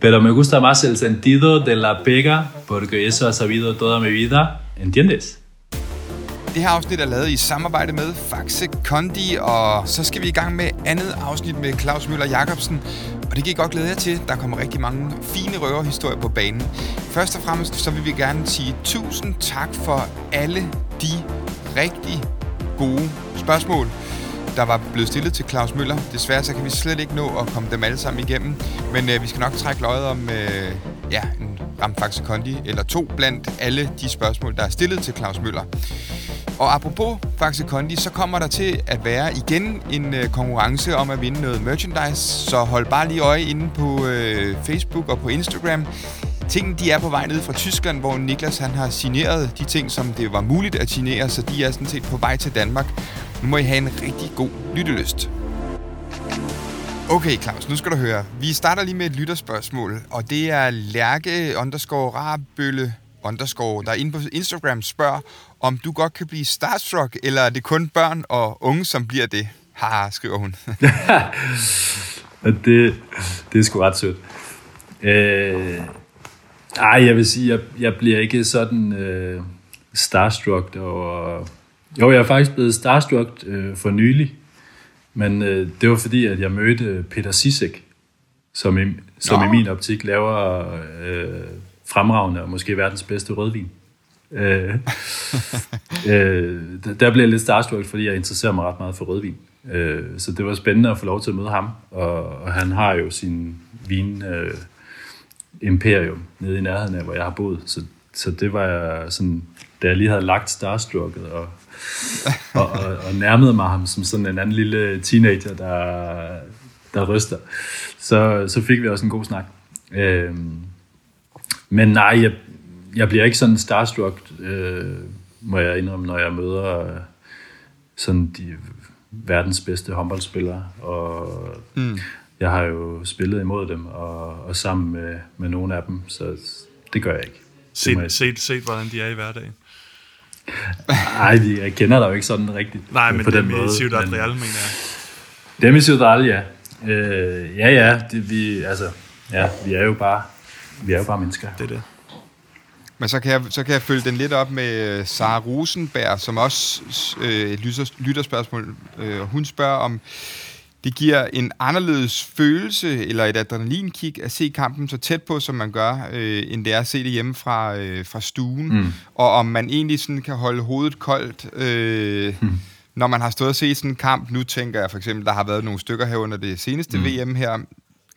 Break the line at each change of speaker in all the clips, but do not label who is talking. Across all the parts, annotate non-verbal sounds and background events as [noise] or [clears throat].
Pero me gusta más el sentido de la pega, porque eso ha sabido toda mi vida, ¿entiendes?
Det her afsnit er lavet i samarbejde med Faxe Kondi, og så skal vi i gang med andet afsnit med Claus Møller Jacobsen. Og det kan I godt glæde jer til. Der kommer rigtig mange fine røverhistorier på banen. Først og fremmest så vil vi gerne sige tusind tak for alle de rigtig gode spørgsmål, der var blevet stillet til Claus Møller. Desværre så kan vi slet ikke nå at komme dem alle sammen igennem. Men øh, vi skal nok trække løjet om øh, ja, en Ramfaxe Kondi eller to blandt alle de spørgsmål, der er stillet til Claus Møller. Og apropos Faxe Kondi, så kommer der til at være igen en øh, konkurrence om at vinde noget merchandise. Så hold bare lige øje inde på øh, Facebook og på Instagram. Tingene de er på vej ned fra Tyskland, hvor Niklas han har signeret de ting, som det var muligt at signere, så de er sådan set på vej til Danmark. Nu må I have en rigtig god lyttelyst. Okay, Claus, nu skal du høre. Vi starter lige med et lytterspørgsmål, og det er Lærke underscore Rabølle underscore, der inde på Instagram spørger, om du godt kan blive starstruck, eller er det kun børn og unge, som bliver det? Haha, skriver hun. [laughs]
det, det er sgu ret sødt. Øh, ej, jeg vil sige, jeg, jeg bliver ikke sådan øh, starstruck. over jo, jeg er faktisk blevet starstruck øh, for nylig. Men øh, det var fordi, at jeg mødte Peter Sisek, som, i, som i min optik laver øh, fremragende og måske verdens bedste rødvin. øh, [laughs] øh, der blev jeg lidt starstruck, fordi jeg interesserer mig ret meget for rødvin. Øh, så det var spændende at få lov til at møde ham, og, og han har jo sin vin øh, imperium nede i nærheden af, hvor jeg har boet. Så, så det var jeg sådan, da jeg lige havde lagt starstrucket og, [laughs] og, og, og nærmede mig ham som sådan en anden lille teenager, der, der ryster, så, så fik vi også en god snak. Øh, men nej, jeg, jeg bliver ikke sådan starstruck, øh, må jeg indrømme, når jeg møder øh, sådan de verdens bedste håndboldspillere. Og mm. jeg har jo spillet imod dem, og, og sammen med, med nogle af dem, så det gør jeg ikke.
Set, jeg... set, set, hvordan de er i hverdagen.
Nej, jeg kender dig jo ikke sådan rigtigt.
Nej, men på dem den måde, i Ciudad Real, mener jeg.
Dem i Ciudad, ja. Øh, ja, ja, det, vi, altså, ja, vi er jo bare vi er jo bare mennesker.
Det er det.
Men så kan, jeg, så kan jeg følge den lidt op med øh, Sara Rosenberg, som også øh, lytter, lytterspørgsmål. Øh, hun spørger om, det giver en anderledes følelse eller et adrenalinkick at se kampen så tæt på, som man gør, øh, end det er at se det hjemme fra, øh, fra stuen. Mm. Og om man egentlig sådan kan holde hovedet koldt, øh, mm. når man har stået og set sådan en kamp. Nu tænker jeg for eksempel, der har været nogle stykker her under det seneste mm. VM her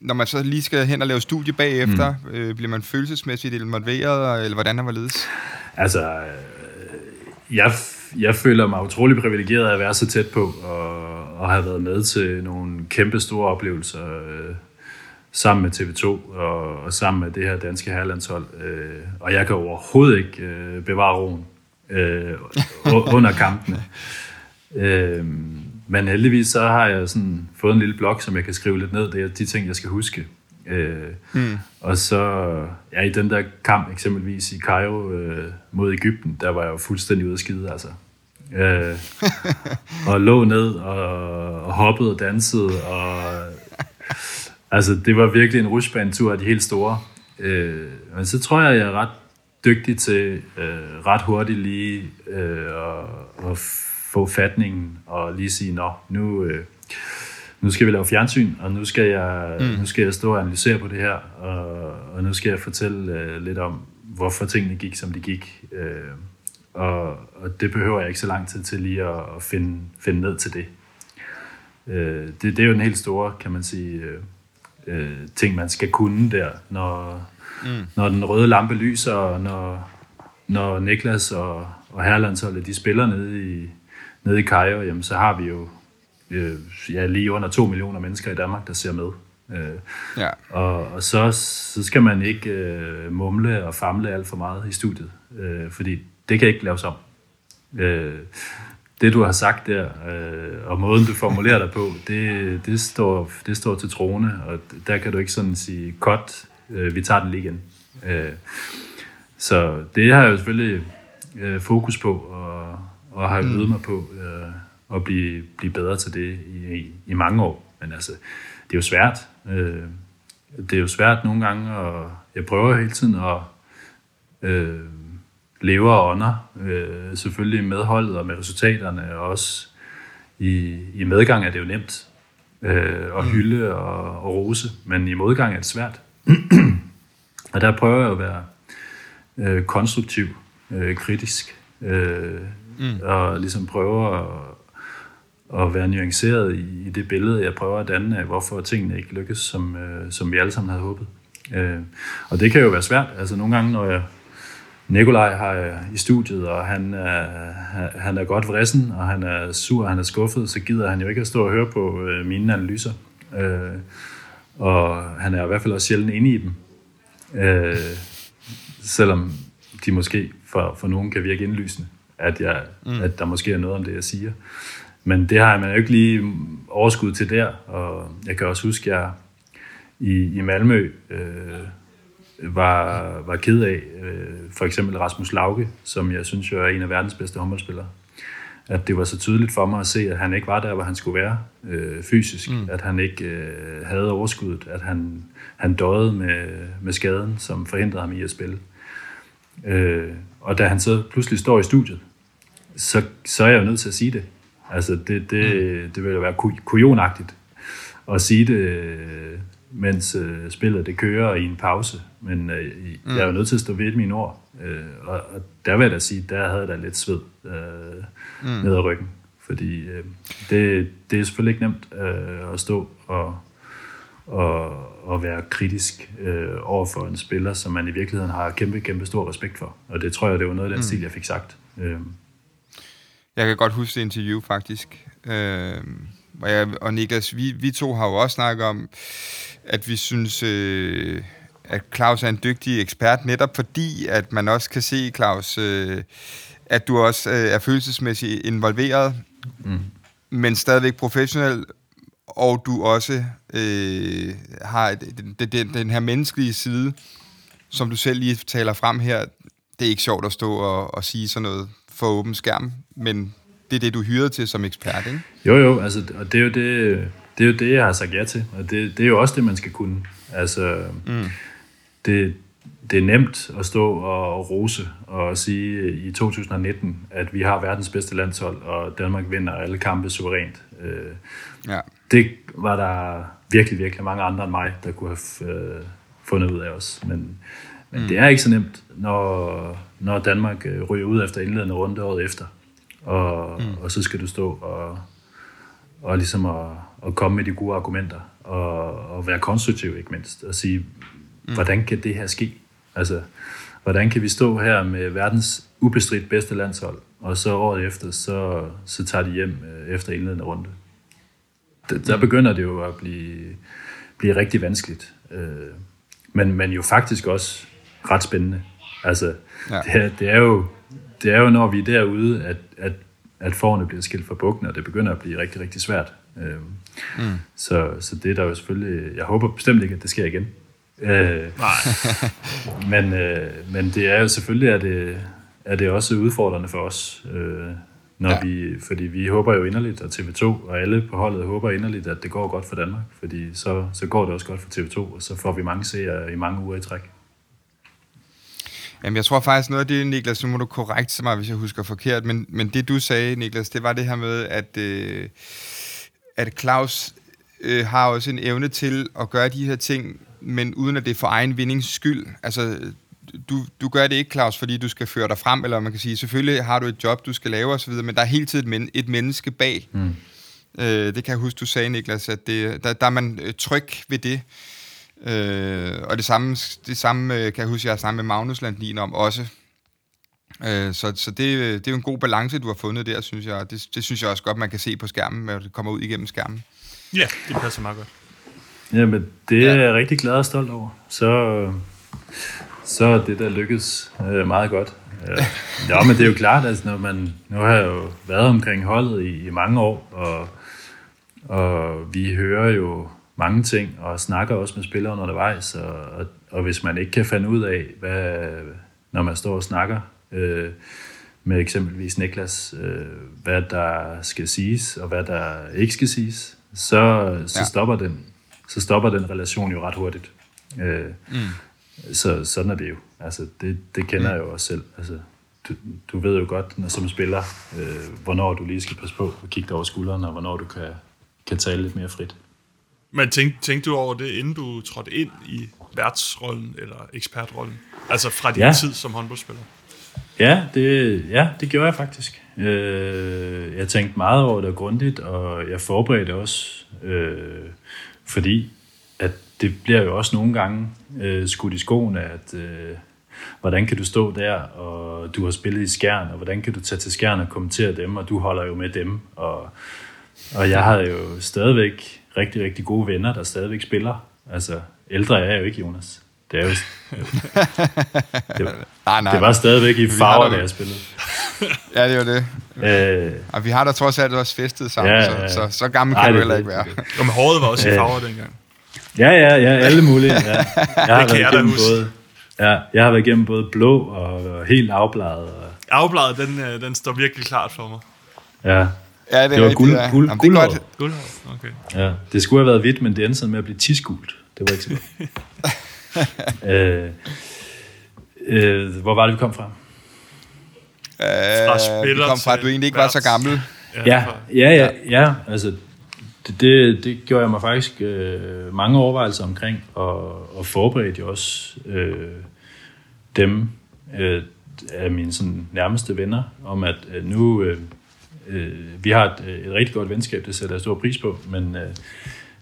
når man så lige skal hen og lave studie bagefter, mm. øh, bliver man følelsesmæssigt involveret, eller hvordan er man ledes?
Altså, øh, jeg, jeg føler mig utrolig privilegeret at være så tæt på, og, og have været med til nogle kæmpe store oplevelser, øh, sammen med TV2 og, og sammen med det her danske herlandshold. Øh, og jeg kan overhovedet ikke øh, bevare roen øh, under kampene. [laughs] Øh, men heldigvis så har jeg sådan fået en lille blog, som jeg kan skrive lidt ned. Det er de ting, jeg skal huske. Øh, mm. Og så ja, i den der kamp eksempelvis i Cairo øh, mod Ægypten, der var jeg jo fuldstændig ude af skide, altså. Øh, og lå ned og, og hoppede og dansede. Og, altså, det var virkelig en rushbanetur af de helt store. Øh, men så tror jeg, jeg er ret dygtig til øh, ret hurtigt lige øh, at, at få fatningen og lige sige, nå, nu, øh, nu skal vi lave fjernsyn, og nu skal jeg, mm. nu skal jeg stå og analysere på det her, og, og nu skal jeg fortælle øh, lidt om, hvorfor tingene gik, som de gik. Øh, og, og det behøver jeg ikke så lang tid til lige at, at finde, finde ned til det. Øh, det. Det er jo en helt store, kan man sige, øh, øh, ting, man skal kunne der, når, mm. når den røde lampe lyser, og når, når Niklas og, og Herlandsholdet, de spiller nede i, nede i Kajo, jamen, så har vi jo øh, ja, lige under 2 millioner mennesker i Danmark, der ser med. Øh, ja. og, og så, så skal man ikke øh, mumle og famle alt for meget i studiet, øh, fordi det kan ikke laves om. Øh, det du har sagt der, øh, og måden du formulerer dig på, det, det, står, det står til trone, og der kan du ikke sådan sige, cut, øh, vi tager den lige igen. Øh, så det har jeg jo selvfølgelig øh, fokus på, og, og har mm. øvet mig på øh, at blive, blive bedre til det i, i, i mange år. Men altså, det er jo svært. Øh, det er jo svært nogle gange, og jeg prøver hele tiden at øh, leve og ånder, øh, selvfølgelig med holdet og med resultaterne, og også i, i medgang er det jo nemt øh, at mm. hylde og, og rose, men i modgang er det svært. [clears throat] og der prøver jeg at være øh, konstruktiv, øh, kritisk, øh, mm. og ligesom prøve at, at være nuanceret i, i det billede, jeg prøver at danne af, hvorfor tingene ikke lykkes, som, øh, som vi alle sammen havde håbet. Øh, og det kan jo være svært. Altså nogle gange, når jeg Nikolaj har i studiet, og han er, han er godt vrissen, og han er sur, og han er skuffet, så gider han jo ikke at stå og høre på øh, mine analyser. Øh, og han er i hvert fald også sjældent inde i dem. Øh, selvom de måske for, for nogen kan virke indlysende, at, jeg, mm. at der måske er noget om det, jeg siger. Men det har man jo ikke lige overskud til der, og jeg kan også huske, at jeg i, i Malmø øh, var, var ked af, øh, for eksempel Rasmus Lauke, som jeg synes jo er en af verdens bedste håndboldspillere, at det var så tydeligt for mig at se, at han ikke var der, hvor han skulle være øh, fysisk, mm. at han ikke øh, havde overskuddet, at han, han døde med, med skaden, som forhindrede ham i at spille. Øh, og da han så pludselig står i studiet, så, så er jeg jo nødt til at sige det. Altså, det, det, mm. det vil jo være kujonagtigt at sige det, mens øh, spillet det kører i en pause. Men øh, mm. jeg er jo nødt til at stå ved mine ord. Øh, og, og der vil jeg da sige, der havde jeg da lidt sved øh, mm. ned ad ryggen. Fordi øh, det, det er selvfølgelig ikke nemt øh, at stå og, og, og være kritisk øh, over for en spiller, som man i virkeligheden har kæmpe, kæmpe stor respekt for. Og det tror jeg, det var noget af den mm. stil, jeg fik sagt. Øh.
Jeg kan godt huske det interview, faktisk. Øh, og, jeg, og Niklas, vi, vi to har jo også snakket om, at vi synes, øh, at Claus er en dygtig ekspert, netop fordi, at man også kan se, Claus, øh, at du også øh, er følelsesmæssigt involveret, mm. men stadigvæk professionel, og du også øh, har den, den, den her menneskelige side, som du selv lige taler frem her. Det er ikke sjovt at stå og, og sige sådan noget for åben skærm, men det er det, du hyrede til som ekspert, ikke?
Jo, jo, altså, og det er jo det, det, er jo det jeg har sagt ja til, og det, det er jo også det, man skal kunne. Altså, mm. det, det er nemt at stå og rose og sige i 2019, at vi har verdens bedste landshold, og Danmark vinder alle kampe suverænt. Øh, ja. Det var der virkelig, virkelig mange andre end mig, der kunne have øh, fundet ud af os. Men, men mm. det er ikke så nemt, når, når Danmark øh, ryger ud efter indledende runde året efter og, mm. og så skal du stå og, og ligesom at, at komme med de gode argumenter, og, og være konstruktiv ikke mindst, og sige, mm. hvordan kan det her ske? Altså, hvordan kan vi stå her med verdens ubestridt bedste landshold, og så året efter, så, så tager de hjem øh, efter indledende runde. Der, der mm. begynder det jo at blive, blive rigtig vanskeligt. Øh, men, men jo faktisk også ret spændende. Altså, ja. det, det er jo det er jo, når vi er derude, at, at, at forerne bliver skilt fra bukken, og det begynder at blive rigtig, rigtig svært. Øh, mm. så, så det er der jo selvfølgelig... Jeg håber bestemt ikke, at det sker igen. Øh, Nej. [laughs] men, øh, men det er jo selvfølgelig, at det, er det også udfordrende for os, øh, når ja. vi, fordi vi håber jo inderligt, og TV2 og alle på holdet håber inderligt, at det går godt for Danmark, fordi så, så går det også godt for TV2, og så får vi mange seere i mange uger i træk.
Jamen, jeg tror faktisk noget af det, Niklas, nu må du korrekte mig, hvis jeg husker forkert, men, men det du sagde, Niklas, det var det her med, at, øh, at Claus øh, har også en evne til at gøre de her ting, men uden at det er for egen vindings skyld. Altså, du, du gør det ikke, Claus, fordi du skal føre dig frem, eller man kan sige, selvfølgelig har du et job, du skal lave osv., men der er hele tiden et, men, et menneske bag. Mm. Øh, det kan jeg huske, du sagde, Niklas, at det, der, der er man øh, tryg ved det. Øh, og det samme, det samme øh, kan jeg huske, jeg har snakket med Magnus Landin om også. Øh, så så det, det er jo en god balance, du har fundet der, synes jeg. Det, det synes jeg også godt, man kan se på skærmen, når det kommer ud igennem skærmen.
Ja, det passer meget godt.
Jamen, det er jeg rigtig glad og stolt over. Så, så er det, der lykkes øh, meget godt. [laughs] Ja, men det er jo klart, altså, når man, nu har jeg jo været omkring holdet i, i mange år, og, og vi hører jo mange ting, og snakker også med spillere undervejs, og, og, og hvis man ikke kan finde ud af, hvad, når man står og snakker øh, med eksempelvis Niklas, øh, hvad der skal siges, og hvad der ikke skal siges, så, så ja. stopper den så stopper den relation jo ret hurtigt. Øh, mm. Så sådan er det jo. Altså, det, det kender mm. jeg jo også selv. Altså, du, du ved jo godt, når som spiller, øh, hvornår du lige skal passe på at kigge dig over skulderen, og hvornår du kan, kan tale lidt mere frit.
Men tænk, tænkte du over det, inden du trådte ind i værtsrollen eller ekspertrollen? Altså fra din ja. tid som håndboldspiller?
Ja, det, ja, det gjorde jeg faktisk. Øh, jeg tænkte meget over det grundigt, og jeg forberedte også, øh, fordi at det bliver jo også nogle gange øh, skudt i skoene, at øh, hvordan kan du stå der, og du har spillet i skærn, og hvordan kan du tage til skærn og kommentere dem, og du holder jo med dem. Og, og jeg har jo stadigvæk rigtig, rigtig gode venner, der stadigvæk spiller. Altså, ældre er jeg jo ikke, Jonas. Det er jo... [laughs] det, var, nej, nej, det var stadigvæk i farver, da jeg spillede. [laughs]
ja, det var det. Øh, og vi har da trods alt også festet sammen, ja. Så, så, så gammel kan du heller ikke være.
Og med håret var også i farver dengang.
Ja, ja, ja, alle mulige. Ja. Jeg har været igennem både, ja, jeg har været igennem både blå og helt afbladet. Og...
Afbladet, den, øh, den står virkelig klart for mig.
Ja,
Ja, det,
det var guld, ja. guld,
guld, guld, guld, okay.
Ja, det skulle have været hvidt, men det endte sådan med at blive tisgult. Det var ikke så godt. [laughs] øh, øh, hvor var det, vi kom fra?
Øh, fra vi kom fra, at du egentlig ikke var så gammel.
Ja, ja, ja, ja. Altså, det, det, det gjorde jeg mig faktisk øh, mange overvejelser omkring, og, og forberedte jo også øh, dem øh, af mine sådan, nærmeste venner, om at øh, nu... Øh, øh, vi har et, øh, et rigtig godt venskab, det sætter jeg stor pris på, men øh,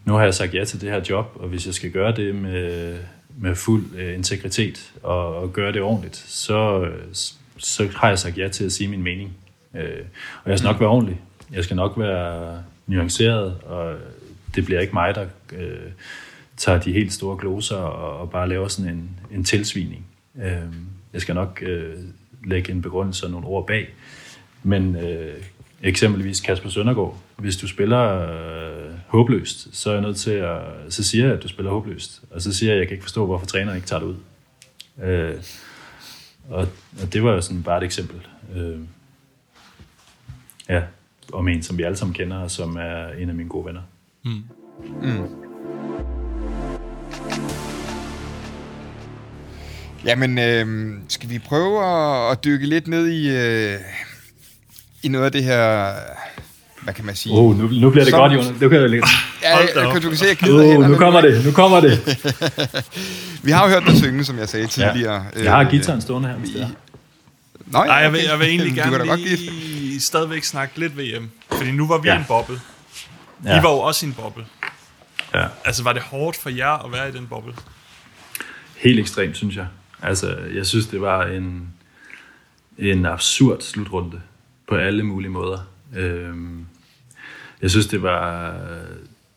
nu har jeg sagt ja til det her job, og hvis jeg skal gøre det med, med fuld øh, integritet og, og gøre det ordentligt, så, øh, så har jeg sagt ja til at sige min mening. Øh, og jeg skal nok være ordentlig. Jeg skal nok være nuanceret, og det bliver ikke mig, der øh, tager de helt store gloser og, og bare laver sådan en, en tilsvining. Øh, jeg skal nok øh, lægge en begrundelse og nogle ord bag. Men øh, eksempelvis Kasper Søndergaard, hvis du spiller øh, håbløst, så er jeg nødt til at, så siger jeg, at du spiller håbløst. Og så siger jeg, at jeg kan ikke forstå, hvorfor træneren ikke tager det ud. Øh, og, og det var jo sådan bare et eksempel. Øh, ja, om en, som vi alle sammen kender, og som er en af mine gode venner. Mm. Mm.
Jamen, øh, skal vi prøve at, at dykke lidt ned i, øh, i noget af det her, hvad kan man sige?
Oh, nu, nu bliver det Som, godt, Jonas. Nu kan jeg lidt.
Ja, jeg, du kan se, jeg glider
oh, nu kommer det, nu kommer det. [laughs]
vi har jo hørt dig synge, som jeg sagde tidligere.
Ja. Jeg har øh, gitaren stående her, hvis det er.
Nå, ja, okay. jeg, vil, jeg vil egentlig [laughs] gerne lige godt stadigvæk snakke lidt VM. Fordi nu var vi ja. i en boble. Ja. I var jo også i en boble. Ja. Altså, var det hårdt for jer at være i den boble?
Helt ekstremt, synes jeg. Altså, jeg synes, det var en, en absurd slutrunde på alle mulige måder. Øhm, jeg synes, det var,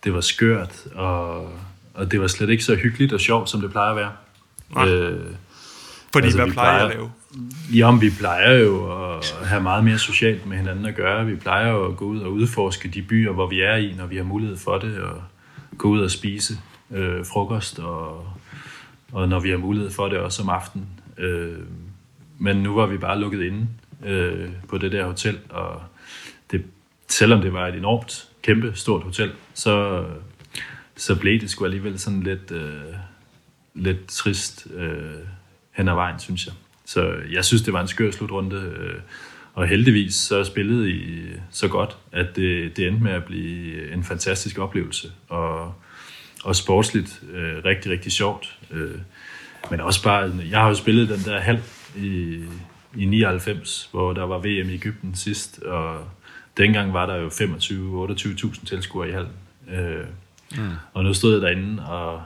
det var skørt, og, og det var slet ikke så hyggeligt og sjovt, som det plejer at være.
Nej. Øh, Fordi altså, hvad plejer, plejer at lave?
Jamen, vi plejer jo at have meget mere socialt med hinanden at gøre. Vi plejer jo at gå ud og udforske de byer, hvor vi er i, når vi har mulighed for det, og gå ud og spise øh, frokost, og, og når vi har mulighed for det også om aftenen. Øh, men nu var vi bare lukket inde øh, på det der hotel, og det, selvom det var et enormt kæmpe stort hotel, så, så blev det sgu alligevel sådan lidt, øh, lidt trist øh, hen ad vejen, synes jeg. Så jeg synes, det var en skør slutrunde, øh, og heldigvis så spillede I så godt, at det, det endte med at blive en fantastisk oplevelse, og, og sportsligt øh, rigtig, rigtig sjovt. Øh, men også bare, jeg har jo spillet den der halv i, i 99, hvor der var VM i Ægypten sidst, og dengang var der jo 25-28.000 tilskuere i hallen. Øh, mm. Og nu stod jeg derinde, og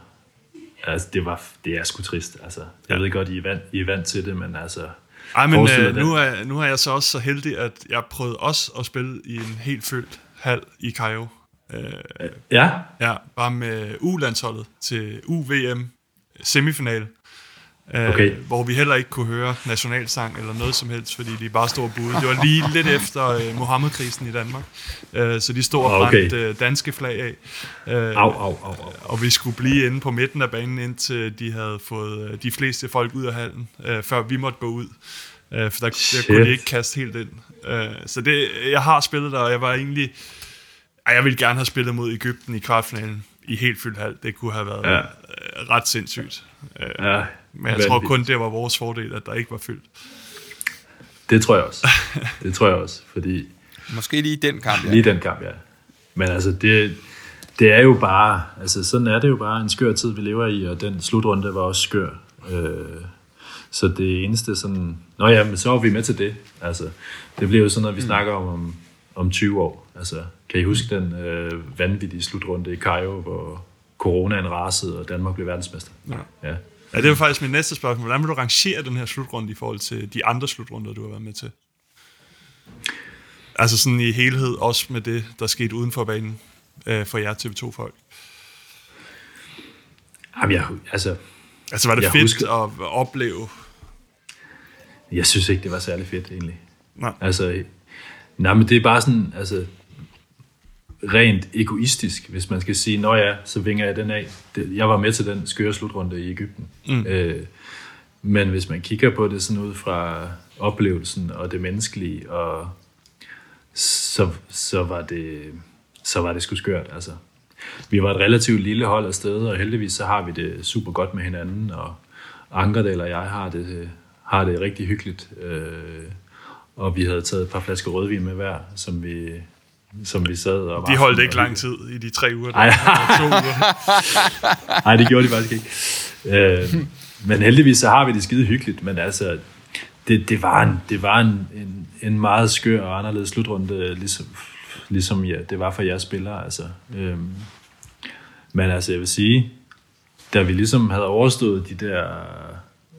altså, det, var, det er sgu trist. Altså, jeg ja. ved godt, I er, vant, I er vant til det, men altså...
Ej, men øh, nu, er, nu er jeg så også så heldig, at jeg prøvede også at spille i en helt fyldt hal i Cairo.
Øh, ja?
Ja, bare med U-landsholdet til UVM semifinal. Øh, okay. Øh, hvor vi heller ikke kunne høre nationalsang eller noget som helst, fordi de bare stod og buede. Det var lige lidt efter øh, Mohammed-krisen i Danmark, øh, så de stod og okay. brændte øh, danske flag af.
Øh, au, au, au, au.
Og vi skulle blive inde på midten af banen, indtil de havde fået øh, de fleste folk ud af hallen, øh, før vi måtte gå ud. Øh, for der, der kunne de ikke kaste helt ind. Øh, så det, jeg har spillet der, og jeg var egentlig... Ej, jeg ville gerne have spillet mod Ægypten i kvartfinalen i helt fyldt hal. Det kunne have været ja. ret sindssygt.
Ja,
Men jeg tror kun, det var vores fordel, at der ikke var fyldt.
Det tror jeg også. Det tror jeg også, fordi...
Måske lige den kamp,
ja. Lige den kamp, ja. Men altså, det, det er jo bare... Altså, sådan er det jo bare en skør tid, vi lever i, og den slutrunde var også skør. Øh, så det eneste sådan... Nå ja, men så er vi med til det. Altså, det bliver jo sådan noget, vi mm. snakker om, om om 20 år. Altså, kan I huske den øh, vanvittige slutrunde i Cairo, hvor coronaen rasede, og Danmark blev verdensmester?
Ja. ja. Ja, det er faktisk mit næste spørgsmål. Hvordan vil du rangere den her slutrunde i forhold til de andre slutrunder, du har været med til? Altså sådan i helhed, også med det, der skete uden for banen øh, for jer TV2-folk.
Jamen, jeg, altså...
Altså, var det fedt husker, at opleve?
Jeg synes ikke, det var særlig fedt, egentlig. Nej. Altså, nej, men det er bare sådan, altså, rent egoistisk, hvis man skal sige, nå ja, så vinger jeg den af. Jeg var med til den skøre slutrunde i Ægypten. Mm. Øh, men hvis man kigger på det sådan ud fra oplevelsen og det menneskelige, og så, så, var, det, så var det sgu skørt. Altså. Vi var et relativt lille hold af steder, og heldigvis så har vi det super godt med hinanden, og Ankerdal og jeg har det, har det rigtig hyggeligt. Øh, og vi havde taget et par flasker rødvin med hver, som vi, som vi sad og...
De holdt ikke lang tid i de tre uger.
Nej, [laughs] Nej det gjorde de faktisk ikke. Øh, men heldigvis så har vi det skide hyggeligt, men altså, det, det var, en, det var en, en, en meget skør og anderledes slutrunde, ligesom, ligesom ja, det var for jeres spillere. Altså. Øh, men altså, jeg vil sige, da vi ligesom havde overstået de der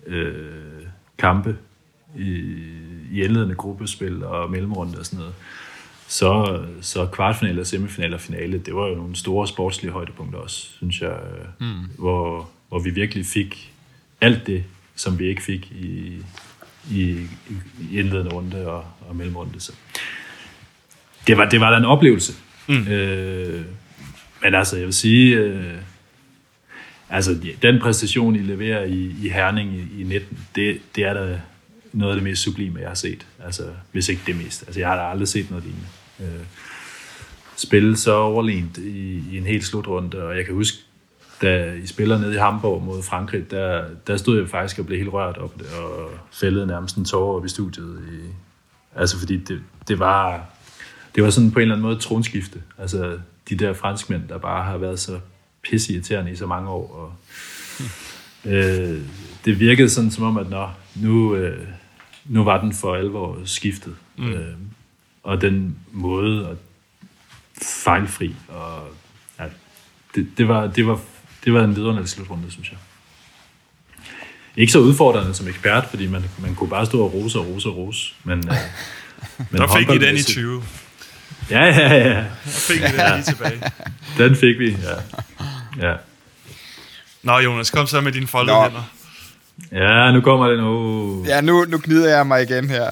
øh, kampe i, i indledende gruppespil og mellemrunde og sådan noget, så, så kvartfinale og semifinale og finale, det var jo nogle store sportslige højdepunkter også, synes jeg, mm. hvor, hvor vi virkelig fik alt det, som vi ikke fik i, i, i indledende runde og, og mellemrunde. Så det var, det var da en oplevelse. Mm. Øh, men altså, jeg vil sige, øh, altså den præstation, I leverer i, i Herning i, i 19, det, det er da noget af det mest sublime, jeg har set. Altså, hvis ikke det mest. Altså, jeg har aldrig set noget lignende. Øh, spille så overlegent i, i en helt slutrunde, og jeg kan huske, da I spiller nede i Hamburg mod Frankrig, der, der stod jeg faktisk og blev helt rørt op og fældede nærmest en tårer op i studiet. I, altså, fordi det, det var det var sådan på en eller anden måde et tronskifte. Altså, de der franskmænd, der bare har været så pissirriterende i så mange år, og øh, det virkede sådan som om, at nå, nu, øh, nu var den for alvor skiftet. Mm. Øh, og den måde og fejlfri. Og, ja, det, det, var, det, var, det var en vidunderlig slutrunde, synes jeg. Ikke så udfordrende som ekspert, fordi man, man kunne bare stå og rose og rose og rose. Men, øh, [laughs]
men Der fik I den i 20.
Ja, ja, ja.
Der fik I den ja. lige tilbage.
Den fik vi, ja. ja.
Nå Jonas, kom så med dine foldede hænder.
Ja, nu kommer det nu.
Ja, nu, nu gnider jeg mig igen her.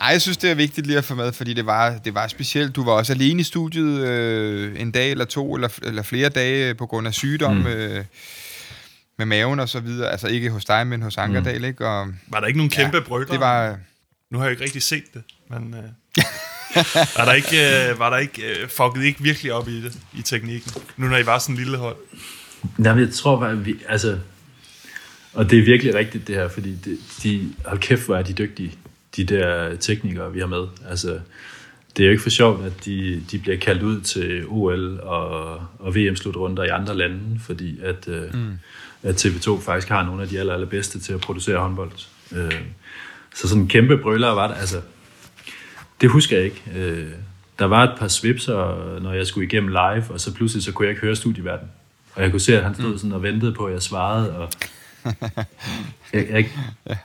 Nej, jeg synes, det er vigtigt lige at få med, fordi det var, det var specielt. Du var også alene i studiet øh, en dag eller to, eller, eller flere dage på grund af sygdom. Mm. Øh, med maven og så videre. Altså ikke hos dig, men hos Ankerdal, mm. ikke? Og,
var der ikke nogen kæmpe ja, brygger?
Det var...
Nu har jeg ikke rigtig set det, men... Øh, [laughs] var der ikke, øh, var der ikke øh, fucket ikke virkelig op i det, i teknikken? Nu når I var sådan en lille hold.
Nej, jeg tror bare, vi, altså... Og det er virkelig rigtigt, det her, fordi de, de hold kæft, hvor er de dygtige de der teknikere, vi har med. Altså, det er jo ikke for sjovt, at de, de bliver kaldt ud til OL og, og VM-slutrunder i andre lande, fordi at, øh, mm. at TV2 faktisk har nogle af de aller, allerbedste til at producere håndbold. Øh, så sådan en kæmpe brøller var det. Altså, det husker jeg ikke. Øh, der var et par svipser, når jeg skulle igennem live, og så pludselig så kunne jeg ikke høre studieverden. Og jeg kunne se, at han stod mm. sådan og ventede på, at jeg svarede. Og [laughs] jeg, jeg,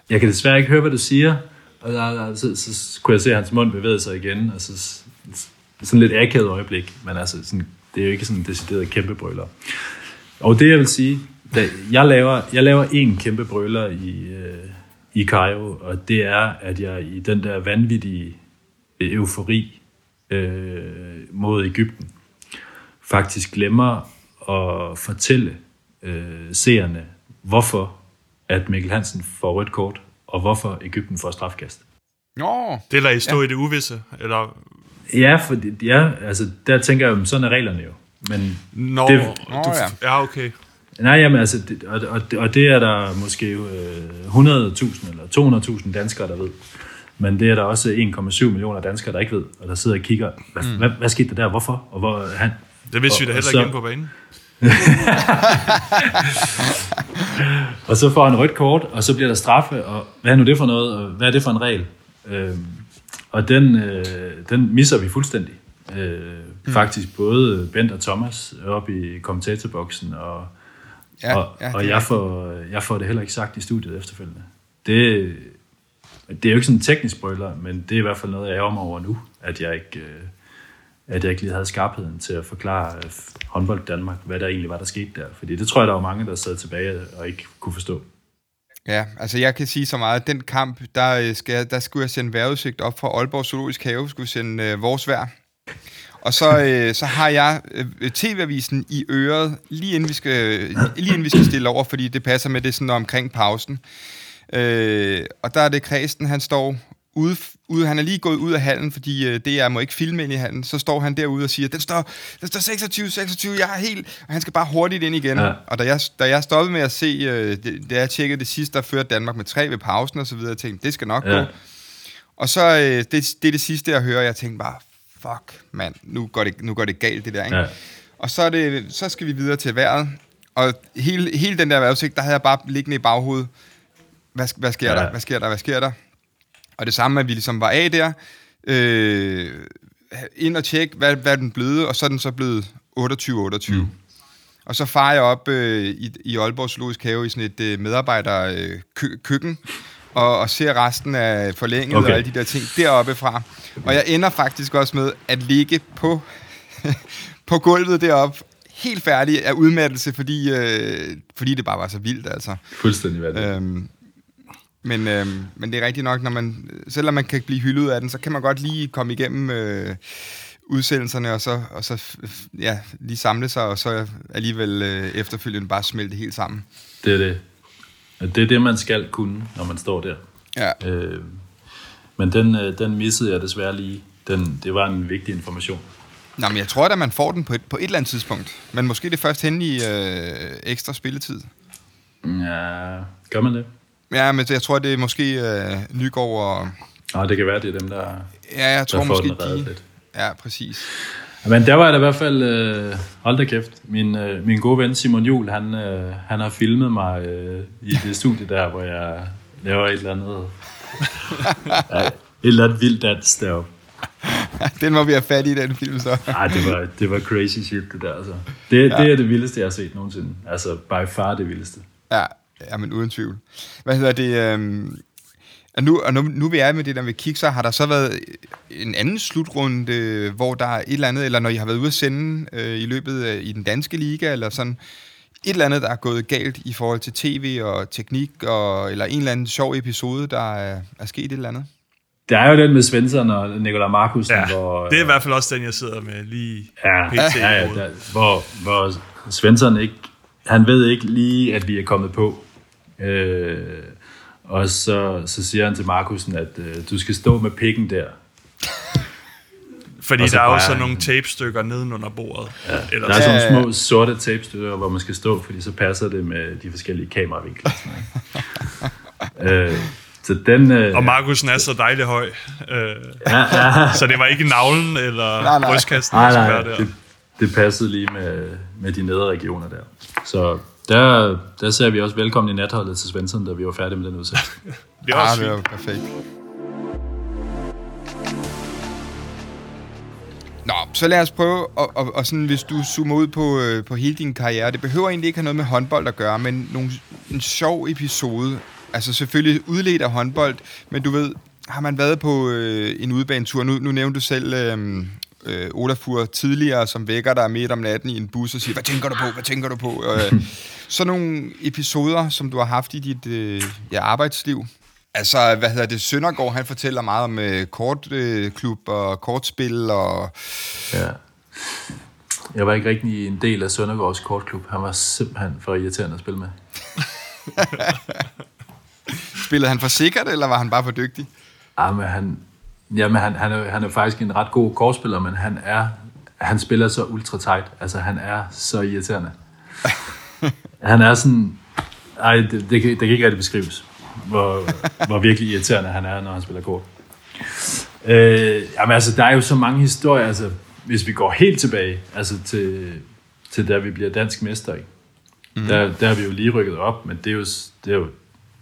jeg kan desværre ikke høre, hvad du siger, og der, så, så, så kunne jeg se, at hans mund bevægede sig igen, og så sådan lidt akavet øjeblik, men altså, sådan, det er jo ikke sådan en decideret kæmpe brøler. Og det jeg vil sige, da jeg laver, jeg laver en kæmpe brøler i, øh, i Cairo, og det er, at jeg i den der vanvittige eufori øh, mod Ægypten, faktisk glemmer at fortælle øh, seerne, hvorfor at Mikkel Hansen får rødt kort og hvorfor Ægypten får strafkast.
Nå, det lader I stå ja. i det uvisse, eller?
Ja, for ja, altså, der tænker jeg, sådan er reglerne jo. Men
Nå, det, du, ja. ja, okay.
Nej, jamen altså, det, og, og, og det er der måske øh, 100.000 eller 200.000 danskere, der ved. Men det er der også 1,7 millioner danskere, der ikke ved, og der sidder og kigger, hvad, mm. hvad, hvad skete der der, hvorfor? Og hvor, han,
det vidste vi da heller ikke inde på banen. [laughs]
og så får han rødt kort, og så bliver der straffe, og hvad er nu det for noget, og hvad er det for en regel? Øh, og den, øh, den misser vi fuldstændig. Øh, mm. Faktisk både Bent og Thomas op i kommentatorboksen, og, ja, og, ja, og jeg, får, jeg får det heller ikke sagt i studiet efterfølgende. Det, det er jo ikke sådan en teknisk brøller, men det er i hvert fald noget, jeg er om over nu, at jeg ikke... Øh, at jeg ikke lige havde skarpheden til at forklare øh, håndbold Danmark, hvad der egentlig var, der skete der. Fordi det tror jeg, der var mange, der sad tilbage og ikke kunne forstå.
Ja, altså jeg kan sige så meget. Den kamp, der, øh, skal der skulle jeg sende vejrudsigt op fra Aalborg Zoologisk Have, skulle sende øh, vores vejr. Og så, øh, så har jeg øh, TV-avisen i øret, lige inden, vi skal, øh, lige inden vi skal stille over, fordi det passer med det sådan omkring pausen. Øh, og der er det Kristen, han står ude, ude, han er lige gået ud af hallen, fordi øh, DR må ikke filme ind i hallen, så står han derude og siger, den står, den står 26, 26, jeg er helt... Og han skal bare hurtigt ind igen. Ja. Og da jeg, da jeg stoppede med at se, øh, det, da jeg tjekkede det sidste, der førte Danmark med tre ved pausen og så videre, jeg tænkte, det skal nok ja. gå. Og så, øh, det, det er det sidste, jeg hører, jeg tænkte bare, fuck, mand, nu går det, nu går det galt, det der, ikke? Ja. Og så, er det, så skal vi videre til vejret, og hele, hele den der vejrudsigt, der havde jeg bare liggende i baghovedet, hvad, hvad sker ja. der, hvad sker der, hvad sker der? Og det samme, at vi ligesom var af der, øh, ind og tjekke, hvad, hvad den blevet, og så er den så blevet 28-28. Mm. Og så farer jeg op øh, i, i Aalborg Zoologisk Have i sådan et øh, medarbejderkøkken, øh, og, og ser resten af forlænget okay. og alle de der ting deroppe fra. Og jeg ender faktisk også med at ligge på, [laughs] på gulvet deroppe, helt færdig af udmattelse, fordi, øh, fordi det bare var så vildt, altså.
Fuldstændig vanvittigt. Øhm,
men, øh, men det er rigtigt nok, når man, selvom man kan blive hyldet af den, så kan man godt lige komme igennem øh, udsendelserne, og så, og så ja, lige samle sig, og så alligevel øh, efterfølgende bare smelte helt sammen.
Det er det. Det er det, man skal kunne, når man står der.
Ja.
Øh, men den, øh, den missede jeg desværre lige. Den, det var en vigtig information.
Nå, men jeg tror at man får den på et, på et eller andet tidspunkt. Men måske det først hen i øh, ekstra spilletid.
Ja, gør man det?
Ja, men jeg tror, det er måske øh, Nygaard og...
Ja, det kan være, det er dem, der
Ja, jeg tror måske, de... Lidt. Ja, præcis.
Men der var jeg da i hvert fald... Øh, hold da kæft. Min, øh, min gode ven Simon Jul, han, øh, han har filmet mig øh, i det studie der, hvor jeg laver et eller andet... [laughs] ja, et eller andet vildt dans deroppe. [laughs]
den må vi have fat i, den film så.
Nej, det var, det var crazy shit, det der. Altså. Det, ja. det er det vildeste, jeg har set nogensinde. Altså, by far det vildeste.
Ja, Ja, men uden tvivl. Hvad hedder det? Øhm, og nu, og nu, nu vi er med det der med kikser, har der så været en anden slutrunde, hvor der er et eller andet, eller når I har været ude at sende øh, i løbet af, i den danske liga, eller sådan, et eller andet, der er gået galt i forhold til tv og teknik, og, eller en eller anden sjov episode, der er, er sket et eller andet?
Der er jo den med Svensson og Nikolaj Markusen,
ja,
hvor...
det er i hvert fald også den, jeg sidder med lige
ja, pt. Ja, ja, der, hvor, hvor Svensson ikke... Han ved ikke lige, at vi er kommet på. Øh, og så, så siger han til Markusen, at øh, du skal stå med pikken der.
Fordi der er jo sådan nogle tapestykker nedenunder bordet.
Ja, Eller der er sådan nogle små sorte tapestykker, hvor man skal stå, fordi så passer det med de forskellige kameravinkler. [laughs] øh, så den, øh,
og Markusen er så dejlig høj. Øh, ja, ja. Så det var ikke navlen eller nej, nej. brystkasten,
nej, nej, der. Det, det passede lige med, med de nedre regioner der. Så der, der ser vi også velkommen i natholdet til Svensson, da vi var færdige med den udsendelse. [laughs]
det er også ah, det var perfekt. Nå, så lad os prøve, og, og, og sådan, hvis du zoomer ud på, øh, på hele din karriere, det behøver egentlig ikke have noget med håndbold at gøre, men nogle, en sjov episode, altså selvfølgelig udledt af håndbold, men du ved, har man været på øh, en udbanetur, nu, nu nævnte du selv øh, øh, Olafur tidligere, som vækker dig midt om natten i en bus og siger, hvad tænker du på, hvad tænker du på? Øh, [laughs] sådan nogle episoder, som du har haft i dit øh, ja, arbejdsliv. Altså, hvad hedder det, Søndergaard, han fortæller meget om øh, kortklub øh, og kortspil og...
Ja. Jeg var ikke rigtig en del af Søndergaards kortklub. Han var simpelthen for irriterende at spille med. [laughs]
Spillede han for sikkert, eller var han bare for dygtig?
Ja, men han, Jamen, han, han, er, han er faktisk en ret god kortspiller, men han er han spiller så ultra tight. Altså, han er så irriterende. [laughs] han er sådan... Ej, det, det, det, kan ikke rigtig beskrives, hvor, hvor virkelig irriterende han er, når han spiller kort. Øh, jamen altså, der er jo så mange historier, altså, hvis vi går helt tilbage, altså til, til da vi bliver dansk mester, ikke? Mm. Der, der er vi jo lige rykket op, men det er jo, det er jo,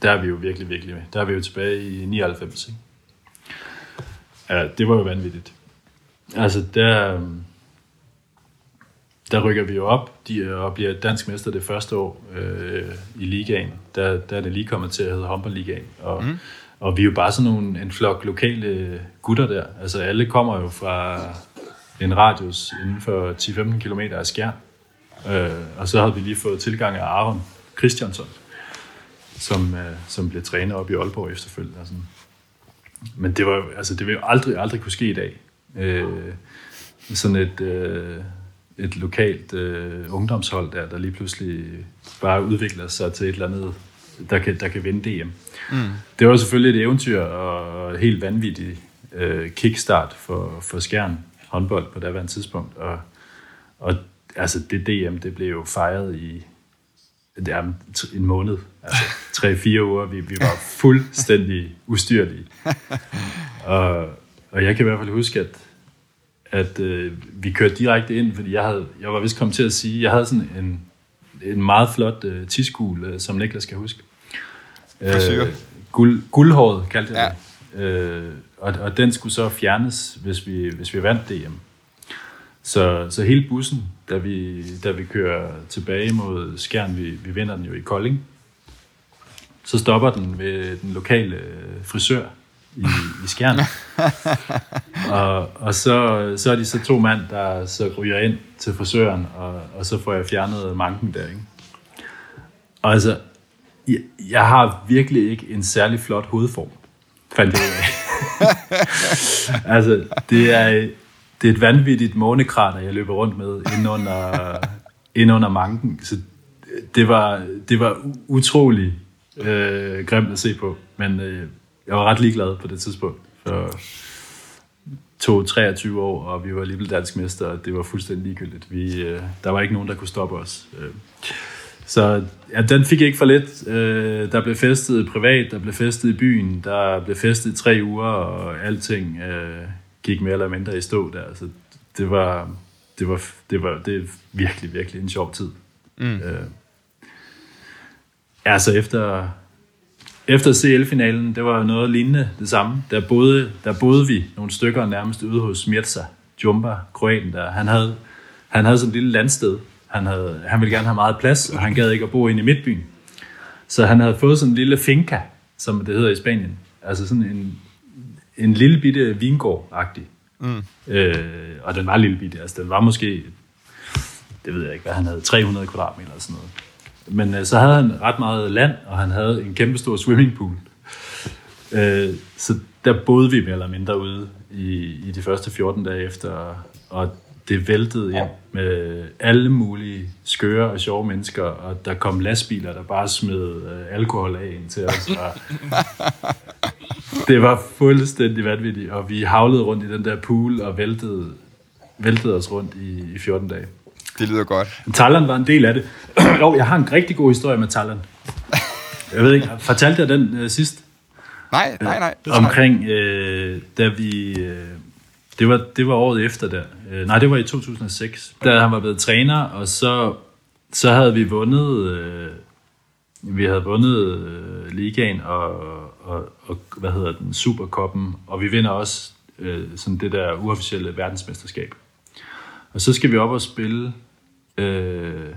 der er vi jo virkelig, virkelig med. Der er vi jo tilbage i 99, ikke? Ja, det var jo vanvittigt. Altså, der, der rykker vi jo op de, og bliver dansk mester det første år øh, i ligaen. Der, der er det lige kommet til at hedde håndboldligaen. Og, mm. og vi er jo bare sådan nogle, en flok lokale gutter der. Altså, alle kommer jo fra en radius inden for 10-15 km af Skjern. Øh, og så havde vi lige fået tilgang af Aron Christiansson, som, øh, som blev træner op i Aalborg efterfølgende. Og sådan. Men det var altså det vil jo aldrig, aldrig kunne ske i dag. Øh, sådan et, øh, et lokalt øh, ungdomshold der, der lige pludselig bare udvikler sig til et eller andet, der kan, der kan vinde DM. Mm. Det var selvfølgelig et eventyr og helt vanvittigt øh, kickstart for, for Skjern håndbold på daværende tidspunkt. Og, og altså det DM, det blev jo fejret i det er en måned, altså tre-fire uger, vi, vi var fuldstændig ustyrlige. [laughs] Og, og jeg kan i hvert fald huske, at, at øh, vi kørte direkte ind, fordi jeg, havde, jeg var vist kommet til at sige, jeg havde sådan en, en meget flot øh, tiskul, øh, som Niklas skal huske.
Øh,
guld, guldhåret kaldte jeg ja. det. Øh, og, og den skulle så fjernes, hvis vi, hvis vi vandt DM. Så, så hele bussen, da vi, da vi kører tilbage mod Skjern, vi, vi vinder den jo i Kolding, så stopper den ved den lokale frisør i, i Skjern. [laughs] og og så, så er de så to mand, der så ryger ind til frisøren, og, og så får jeg fjernet manken der. Ikke? Og altså, jeg, jeg har virkelig ikke en særlig flot hovedform, fandt jeg ud af. [laughs] altså, det er, det er et vanvittigt månekrater, jeg løber rundt med ind under, [laughs] ind under manken. Så det var, det var utrolig øh, grimt at se på. Men øh, jeg var ret ligeglad på det tidspunkt. For tog 23 år, og vi var alligevel dansk mester, og det var fuldstændig ligegyldigt. Vi, øh, der var ikke nogen, der kunne stoppe os. Øh. Så ja, den fik jeg ikke for lidt. Øh, der blev festet privat, der blev festet i byen, der blev festet i tre uger, og alting øh, gik mere eller mindre i stå der. Så det var, det var, det var det er virkelig, virkelig en sjov tid. Mm. Øh, altså efter, efter CL-finalen, det var noget lignende det samme. Der boede, der boede vi nogle stykker nærmest ude hos Mirza Jumba, kroaten der. Han havde, han havde sådan et lille landsted. Han, havde, han ville gerne have meget plads, og han gad ikke at bo inde i midtbyen. Så han havde fået sådan en lille finca, som det hedder i Spanien. Altså sådan en, en lille bitte vingård-agtig. Mm. Øh, og den var lille bitte. Altså den var måske, det ved jeg ikke, hvad han havde, 300 kvadratmeter eller sådan noget. Men øh, så havde han ret meget land, og han havde en kæmpe stor swimmingpool. Øh, så der boede vi mere eller mindre ude i, i de første 14 dage efter, og det væltede ind med alle mulige skøre og sjove mennesker, og der kom lastbiler, der bare smed øh, alkohol af ind til os. Og [laughs] det var fuldstændig vanvittigt, og vi havlede rundt i den der pool og væltede, væltede os rundt i, i 14 dage.
Det lyder godt.
Talland var en del af det. [clears throat] jo, jeg har en rigtig god historie med Talland. Jeg ved ikke, fortalte jeg den øh, sidst?
Nej, nej, nej.
Det Omkring, øh, da vi... Øh, det, var, det var året efter der. Øh, nej, det var i 2006. Da han var blevet træner, og så, så havde vi vundet... Øh, vi havde vundet øh, ligaen og, og, og, hvad hedder den, Superkoppen, og vi vinder også øh, sådan det der uofficielle verdensmesterskab. Og så skal vi op og spille øh,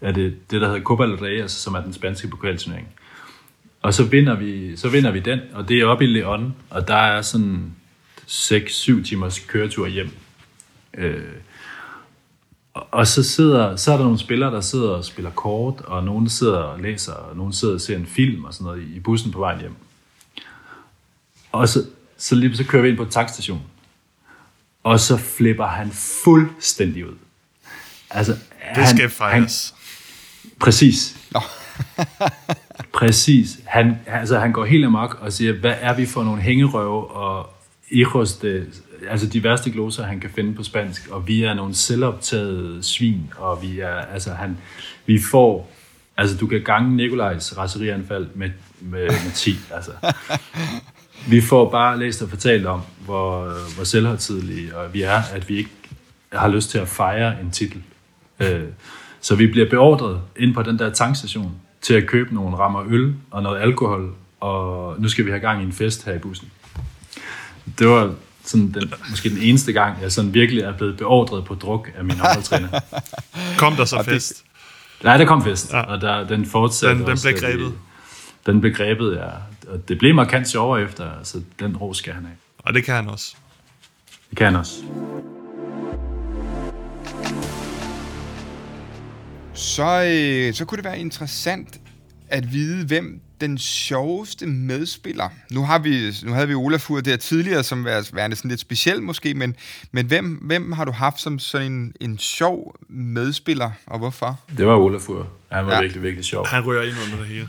er det, det, der hedder Copa del Rey, altså, som er den spanske pokalturnering. Og så vinder, vi, så vinder vi den, og det er oppe i Leon, og der er sådan 6-7 timers køretur hjem. Øh, og så, sidder, så er der nogle spillere, der sidder og spiller kort, og nogen sidder og læser, og nogen sidder og ser en film og sådan noget i bussen på vejen hjem. Og så, så lige så kører vi ind på et og så flipper han fuldstændig ud.
Altså, det skal fejres.
præcis. No. [laughs] præcis. Han, altså, han går helt amok og siger, hvad er vi for nogle hængerøve og de, altså de værste gloser, han kan finde på spansk, og vi er nogle selvoptagede svin, og vi er, altså han, vi får, altså du kan gange Nikolajs raserianfald med, med, med 10, altså. [laughs] Vi får bare læst og fortalt om, hvor, hvor selvhøjtidlige vi er, at vi ikke har lyst til at fejre en titel. Øh, så vi bliver beordret ind på den der tankstation til at købe nogle rammer øl og noget alkohol, og nu skal vi have gang i en fest her i bussen. Det var sådan den, måske den eneste gang, jeg sådan virkelig er blevet beordret på druk af min håndboldtræner. [laughs]
kom der så fest?
Nej, der kom fest, ja. og der, den fortsatte
Den, den blev grebet?
Den blev grebet, ja. Og det blev markant sjovere efter, så den ro skal han have.
Og det kan han også.
Det kan han også.
Så, øh, så kunne det være interessant at vide, hvem den sjoveste medspiller. Nu, har vi, nu havde vi Olafur der tidligere, som var værende sådan lidt speciel måske, men, men hvem, hvem har du haft som sådan en, en sjov medspiller, og hvorfor?
Det var Olafur. Han var ja. virkelig, virkelig sjov.
Han rører ind under det hele.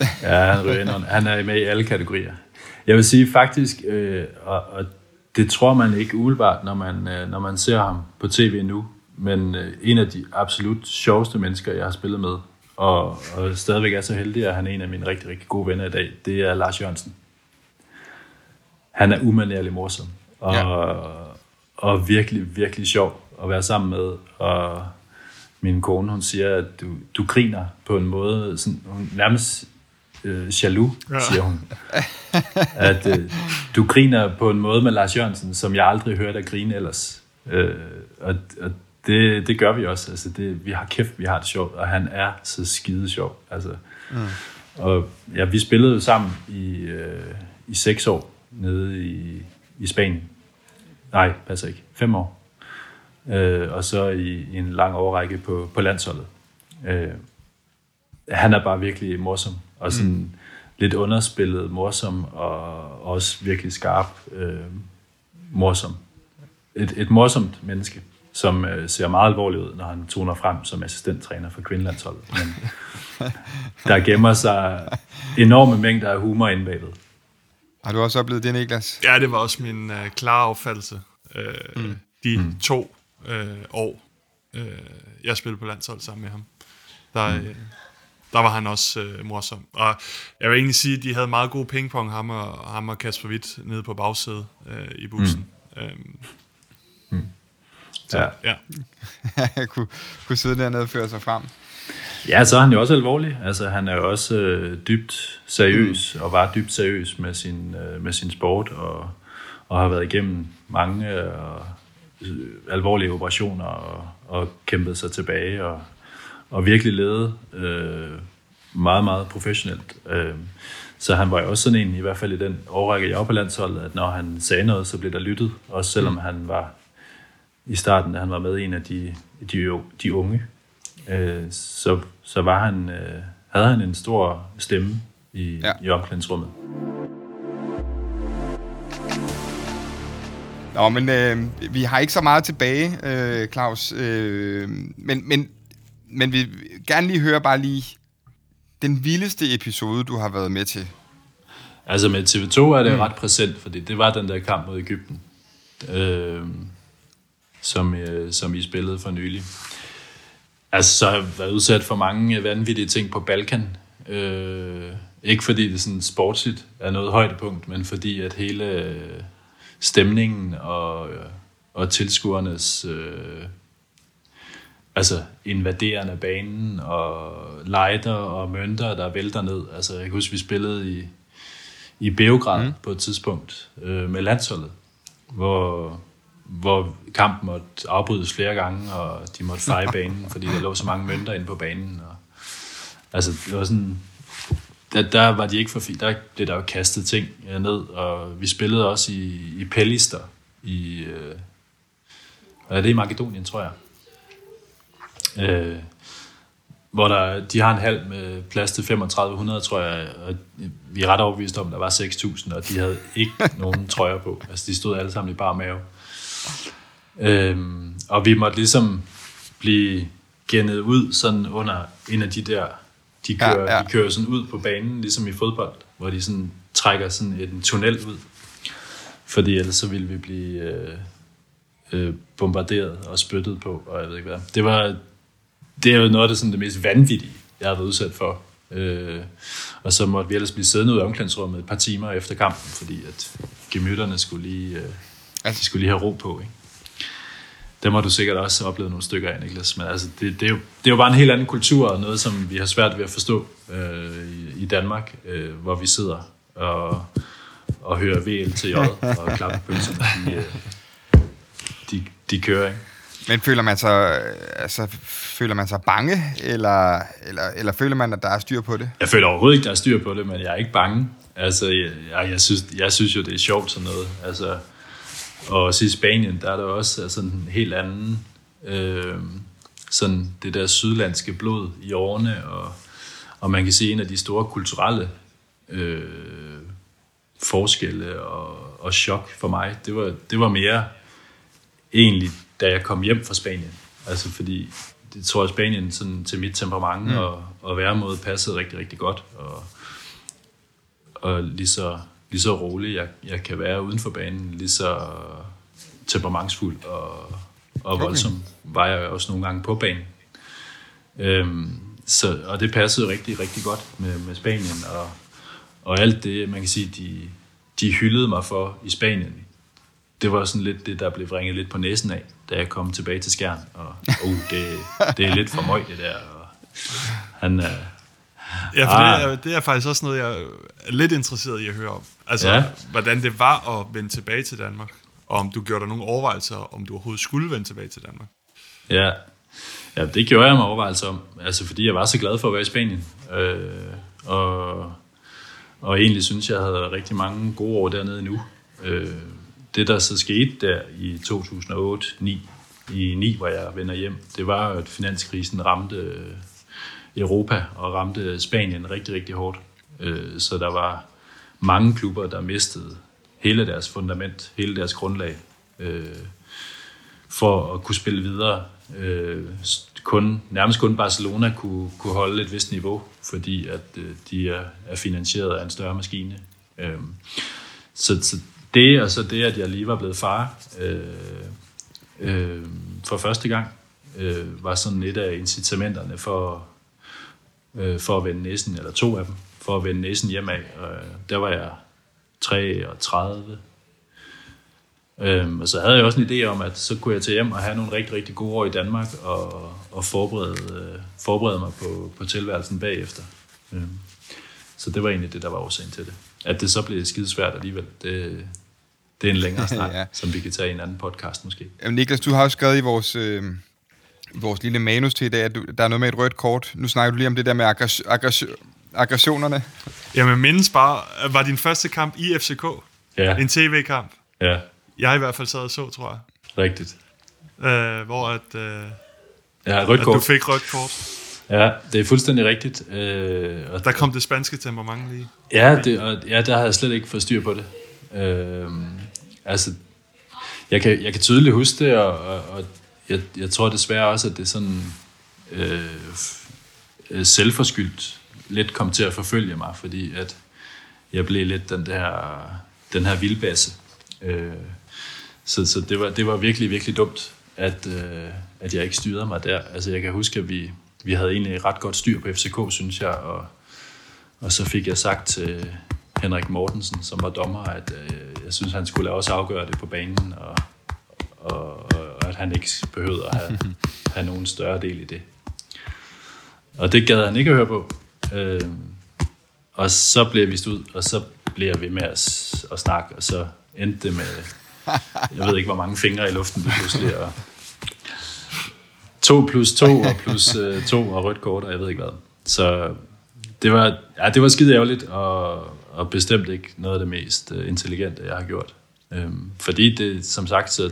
[laughs]
ja, han rører ind under. Han er med i alle kategorier. Jeg vil sige faktisk, øh, og, og det tror man ikke umiddelbart, når man, øh, når man ser ham på tv nu, men øh, en af de absolut sjoveste mennesker, jeg har spillet med, og, og stadigvæk er så heldig, at han er en af mine rigtig, rigtig gode venner i dag, det er Lars Jørgensen. Han er umanerlig morsom, og, ja. og virkelig, virkelig sjov at være sammen med, og min kone, hun siger, at du, du griner på en måde, sådan, hun nærmest øh, jaloux, ja. siger hun. At øh, du griner på en måde med Lars Jørgensen, som jeg aldrig hørte at grine ellers. Øh, og, og det, det gør vi også. Altså det, vi har kæft, vi har det sjovt, og han er så skide sjov. Altså. Mm. Og ja, vi spillede sammen i, øh, i seks år nede i, i Spanien. Nej, passer ikke. Fem år. Øh, og så i, i en lang overrække på, på landsholdet. Øh, han er bare virkelig morsom, og sådan mm. lidt underspillet morsom, og også virkelig skarp øh, morsom. Et, et morsomt menneske som øh, ser meget alvorligt ud, når han toner frem som assistenttræner for kvindelandsholdet. Men [laughs] der gemmer sig enorme mængder af humor inde bagved.
Har du også oplevet det, Niklas?
Ja, det var også min øh, klare opfattelse. Øh, mm. De mm. to øh, år, øh, jeg spillede på landsholdet sammen med ham, der, mm. øh, der var han også øh, morsom. Og jeg vil egentlig sige, at de havde meget god pingpong, ham og, ham og Kasper Witt, nede på bagsædet øh, i bussen. Mm. Øhm,
mm. Så, ja. ja. [laughs] jeg kunne, kunne sidde dernede og føre sig frem.
Ja, så er han jo også alvorlig. Altså, han er jo også øh, dybt seriøs, mm. og var dybt seriøs med sin, øh, med sin sport, og, og har været igennem mange øh, alvorlige operationer, og, og kæmpet sig tilbage, og, og virkelig levet øh, meget, meget professionelt. Øh, så han var jo også sådan en, i hvert fald i den årrække, jeg var på landsholdet, at når han sagde noget, så blev der lyttet, også selvom mm. han var i starten, da han var med en af de, de, de unge, øh, så, så var han, øh, havde han en stor stemme i, ja. i omklædningsrummet.
Nå, men øh, vi har ikke så meget tilbage, øh, Claus. Øh, men, men, men vi vil gerne lige høre bare lige den vildeste episode, du har været med til.
Altså med TV2 er det mm. ret præsent, fordi det var den der kamp mod Ægypten. Øh, som, øh, som I spillede for nylig. Altså, så har jeg været udsat for mange vanvittige ting på Balkan. Øh, ikke fordi det sådan sportsligt er noget højdepunkt, men fordi at hele øh, stemningen og, øh, og tilskuernes øh, altså invaderende banen og lighter og mønter, der vælter ned. Altså, jeg kan huske, vi spillede i, i Beograd mm. på et tidspunkt øh, med landsholdet, hvor hvor kampen måtte afbrydes flere gange, og de måtte feje [laughs] banen, fordi der lå så mange mønter inde på banen. Og, altså, det var sådan, der, der var de ikke for fint. Der blev der jo kastet ting ned, og vi spillede også i, i Pellister, i, øh, er det i Makedonien, tror jeg. Øh, hvor der, de har en halv med plads til 3500, tror jeg, og vi er ret overbevist om, at der var 6000, og de havde ikke nogen trøjer på. Altså, de stod alle sammen i bare mave. Øhm, og vi måtte ligesom blive gennet ud sådan under en af de der, de kører, ja, ja. De kører sådan ud på banen, ligesom i fodbold, hvor de sådan trækker sådan en tunnel ud. fordi ellers så ville vi blive øh, øh, bombarderet og spyttet på, og jeg ved ikke hvad. Det var, det er jo noget af det, sådan, det mest vanvittige, jeg har været udsat for. Øh, og så måtte vi ellers blive siddende ud i omklædningsrummet et par timer efter kampen, fordi at gemytterne skulle lige, øh, de skulle lige have ro på. Ikke? Det må du sikkert også opleve nogle stykker af, Niklas. Men altså, det, det, er jo, det er jo bare en helt anden kultur, og noget, som vi har svært ved at forstå øh, i, i Danmark, øh, hvor vi sidder og, og hører VLTJ og klappepølserne, de, øh, de, de kører. Ikke?
Men føler man sig, altså, føler man sig bange, eller, eller, eller føler man, at der er styr på det?
Jeg føler overhovedet ikke, der er styr på det, men jeg er ikke bange. Altså, jeg, jeg, synes, jeg synes jo, det er sjovt sådan noget. Altså, og også i Spanien, der er der også altså, en helt anden, øh, sådan det der sydlandske blod i årene, og, og man kan se en af de store kulturelle øh, forskelle og, og chok for mig, det var, det var mere egentlig, da jeg kom hjem fra Spanien. Altså fordi, det tror jeg, Spanien sådan, til mit temperament mm. og, og væremåde passede rigtig, rigtig godt. Og, og lige så, lige så rolig jeg, jeg kan være uden for banen, lige så temperamentsfuld og, og okay. voldsom var jeg også nogle gange på banen. Øhm, så, og det passede rigtig, rigtig godt med, med Spanien, og, og alt det, man kan sige, de, de hyldede mig for i Spanien, det var sådan lidt det, der blev ringet lidt på næsen af, da jeg kom tilbage til Skjern. Og uh, det, det er lidt for møg, det der. Og han,
Ja, for ah. det, er, det er faktisk også noget, jeg er lidt interesseret i at høre om. Altså, ja. hvordan det var at vende tilbage til Danmark. Og om du gjorde dig nogle overvejelser, om du overhovedet skulle vende tilbage til Danmark.
Ja, ja det gjorde jeg mig overvejelser om. Altså, fordi jeg var så glad for at være i Spanien. Øh, og, og egentlig synes jeg, havde rigtig mange gode år dernede nu. Øh, det, der så skete der i 2008-9, i 9, hvor jeg vender hjem, det var, at finanskrisen ramte Europa og ramte Spanien rigtig, rigtig hårdt. Øh, så der var mange klubber, der mistede hele deres fundament, hele deres grundlag, øh, for at kunne spille videre. Øh, kun, nærmest kun Barcelona kunne, kunne holde et vist niveau, fordi at de er, er finansieret af en større maskine. Så, så det, og så det, at jeg lige var blevet far øh, øh, for første gang, øh, var sådan et af incitamenterne for, øh, for at vende næsen, eller to af dem, for at vende næsen hjem af. Og, der var jeg 33. Øhm, og så havde jeg også en idé om, at så kunne jeg til hjem og have nogle rigtig, rigtig gode år i Danmark og, og forberede, øh, forberede mig på, på tilværelsen bagefter. Øhm, så det var egentlig det, der var årsagen til det. At det så blev skidesvært alligevel, det, det er en længere [laughs] snak, ja. som vi kan tage i en anden podcast måske.
Jamen, Niklas, du har jo skrevet i vores, øh, vores lille manus til i dag, at du, der er noget med et rødt kort. Nu snakker du lige om det der med aggression, aggression, aggressionerne.
Jamen, mindes bare, var din første kamp i FCK?
Ja.
En tv-kamp?
Ja.
Jeg i hvert fald sad og så, tror jeg.
Rigtigt.
Øh, hvor at, øh,
ja, rødt kort.
at du fik rødt kort.
Ja, det er fuldstændig rigtigt. Øh,
og der kom det spanske temperament lige.
Ja, det, og, ja, der har jeg slet ikke fået styr på det. Øh, altså, jeg kan, jeg kan tydeligt huske det, og, og, og jeg, jeg tror desværre også, at det er sådan øh, øh, selvforskyldt lidt kom til at forfølge mig, fordi at jeg blev lidt den der den her vildbasse. Øh, så så det, var, det var virkelig, virkelig dumt, at, øh, at jeg ikke styrede mig der. Altså jeg kan huske, at vi, vi havde egentlig ret godt styr på FCK, synes jeg, og, og så fik jeg sagt til Henrik Mortensen, som var dommer, at øh, jeg synes, han skulle også afgøre det på banen, og, og, og at han ikke behøvede at have, [laughs] have nogen større del i det. Og det gad han ikke at høre på. Øh, og så blev jeg vist ud, og så blev ved med at, at snakke, og så endte det med, jeg ved ikke, hvor mange fingre i luften det pludselig, og to plus to, og plus øh, to og rødt kort, og jeg ved ikke hvad. Så det var, ja, det var skide ærgerligt, og, og bestemt ikke noget af det mest uh, intelligente, jeg har gjort. Øhm, fordi det, som sagt, så,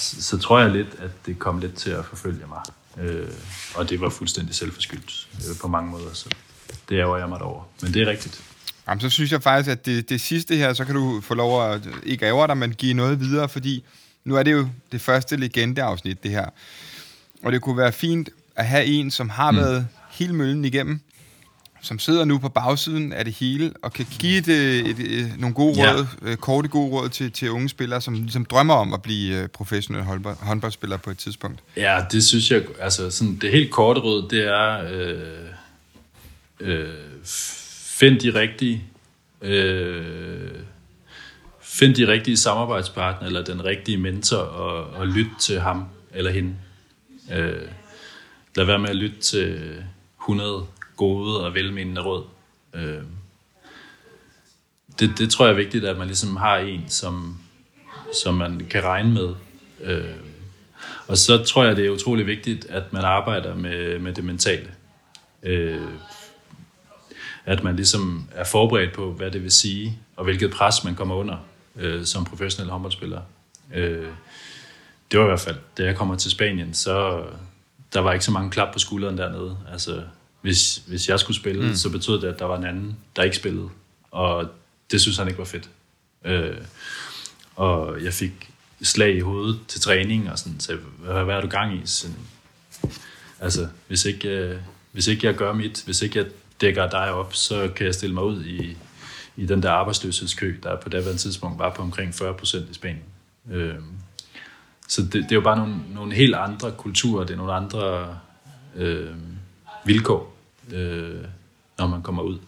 så tror jeg lidt, at det kom lidt til at forfølge mig. Øh, og det var fuldstændig selvforskyldt øh, på mange måder, så det ærger jeg mig over. Men det er rigtigt.
Jamen, så synes jeg faktisk, at det, det sidste her, så kan du få lov at ikke ærge dig, men give noget videre, fordi nu er det jo det første legendeafsnit, det her. Og det kunne være fint at have en, som har mm. været hele møllen igennem, som sidder nu på bagsiden af det hele, og kan give et, et, et, et, nogle gode ja. råd, øh, korte gode råd til, til unge spillere, som ligesom drømmer om at blive professionelle håndbold, håndboldspillere på et tidspunkt?
Ja, det synes jeg, altså sådan, det helt korte råd, det er, øh, øh, find de rigtige, øh, find de rigtige samarbejdspartner, eller den rigtige mentor, og, og lyt til ham eller hende. Øh, lad være med at lytte til 100 gode og velmenende råd. Øh, det, det tror jeg er vigtigt, at man ligesom har en, som, som man kan regne med. Øh, og så tror jeg, det er utrolig vigtigt, at man arbejder med, med det mentale. Øh, at man ligesom er forberedt på, hvad det vil sige, og hvilket pres man kommer under øh, som professionel håndboldspiller. Øh, det var i hvert fald, da jeg kommer til Spanien, så der var ikke så mange klap på skulderen dernede. Altså, hvis, hvis jeg skulle spille, mm. så betød det, at der var en anden, der ikke spillede. Og det synes han ikke var fedt. Øh, og jeg fik slag i hovedet til træning, og sådan, så hvad, hvad er du gang i? Sådan, altså, hvis ikke, øh, hvis ikke jeg gør mit, hvis ikke jeg dækker dig op, så kan jeg stille mig ud i, i den der arbejdsløshedskø, der på det tidspunkt var på omkring 40 procent i Spanien. Øh, så det, det er jo bare nogle, nogle helt andre kulturer, det er nogle andre øh, vilkår, øh, når man kommer ud.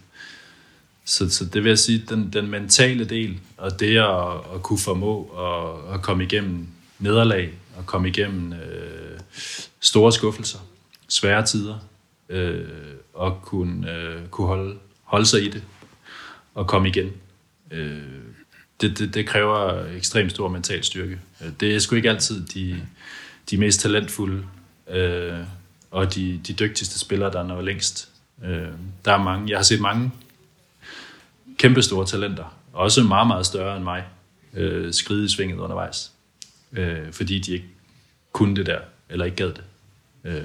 Så, så det vil jeg sige, den, den mentale del, og det at, at kunne formå at, at komme igennem nederlag, og komme igennem øh, store skuffelser, svære tider, øh, og kunne, øh, kunne holde, holde sig i det, og komme igen. Øh, det, det, det kræver ekstremt stor mental styrke. Øh, det er sgu ikke altid de, de mest talentfulde øh, og de, de dygtigste spillere, der når længst. Øh, der er mange, jeg har set mange kæmpe store talenter, også meget, meget større end mig, øh, skride i svinget undervejs, øh, fordi de ikke kunne det der, eller ikke gad det. Øh,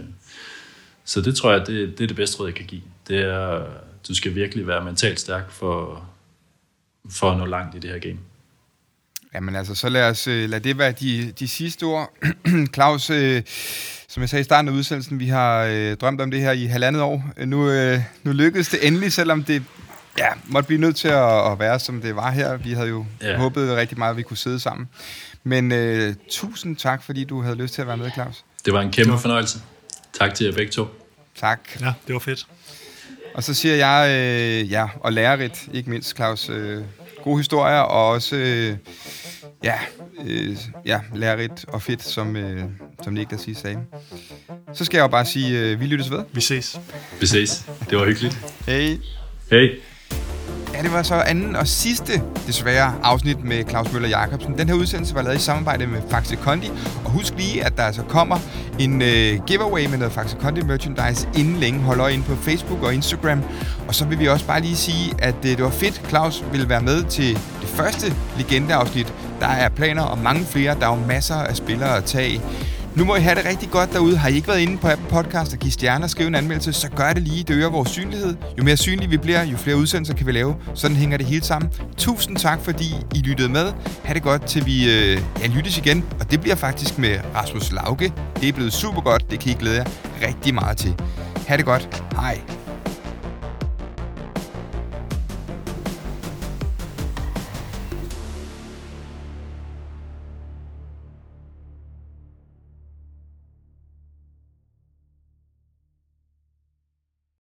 så det tror jeg, det, det er det bedste råd, jeg kan give. Det er, du skal virkelig være mentalt stærk for, for at nå langt i det her game.
Jamen altså, så lad os øh, lad det være de, de sidste ord. [clears throat] Claus, øh, som jeg sagde i starten af udsendelsen, vi har øh, drømt om det her i halvandet år. Nu, øh, nu lykkedes det endelig, selvom det ja, måtte blive nødt til at, at være, som det var her. Vi havde jo ja. håbet rigtig meget, at vi kunne sidde sammen. Men øh, tusind tak, fordi du havde lyst til at være med, Claus.
Det var en kæmpe fornøjelse. Tak til jer begge to.
Tak.
Ja, det var fedt.
Og så siger jeg, øh, ja, og lærerigt, ikke mindst, Claus. Øh, gode historier, og også, øh, ja, øh, ja, lærerigt og fedt, som, øh, som Niklas lige sagde. Så skal jeg jo bare sige, øh, vi lyttes ved.
Vi ses.
Vi ses. Det var hyggeligt.
Hej.
Hej.
Ja, det var så anden og sidste, desværre, afsnit med Claus Møller Jacobsen. Den her udsendelse var lavet i samarbejde med Faxe Kondi. Og husk lige, at der altså kommer en uh, giveaway med noget Faxe Kondi merchandise inden længe. Hold øje ind på Facebook og Instagram. Og så vil vi også bare lige sige, at uh, det var fedt, Claus ville være med til det første legendeafsnit. Der er planer om mange flere. Der er jo masser af spillere at tage nu må I have det rigtig godt derude. Har I ikke været inde på Apple Podcast og give stjerner og skrive en anmeldelse, så gør det lige. Det øger vores synlighed. Jo mere synlige vi bliver, jo flere udsendelser kan vi lave. Sådan hænger det hele sammen. Tusind tak, fordi I lyttede med. Ha' det godt, til vi øh, ja, lyttes igen. Og det bliver faktisk med Rasmus Lauke. Det er blevet super godt. Det kan I glæde jer rigtig meget til. Ha' det godt. Hej.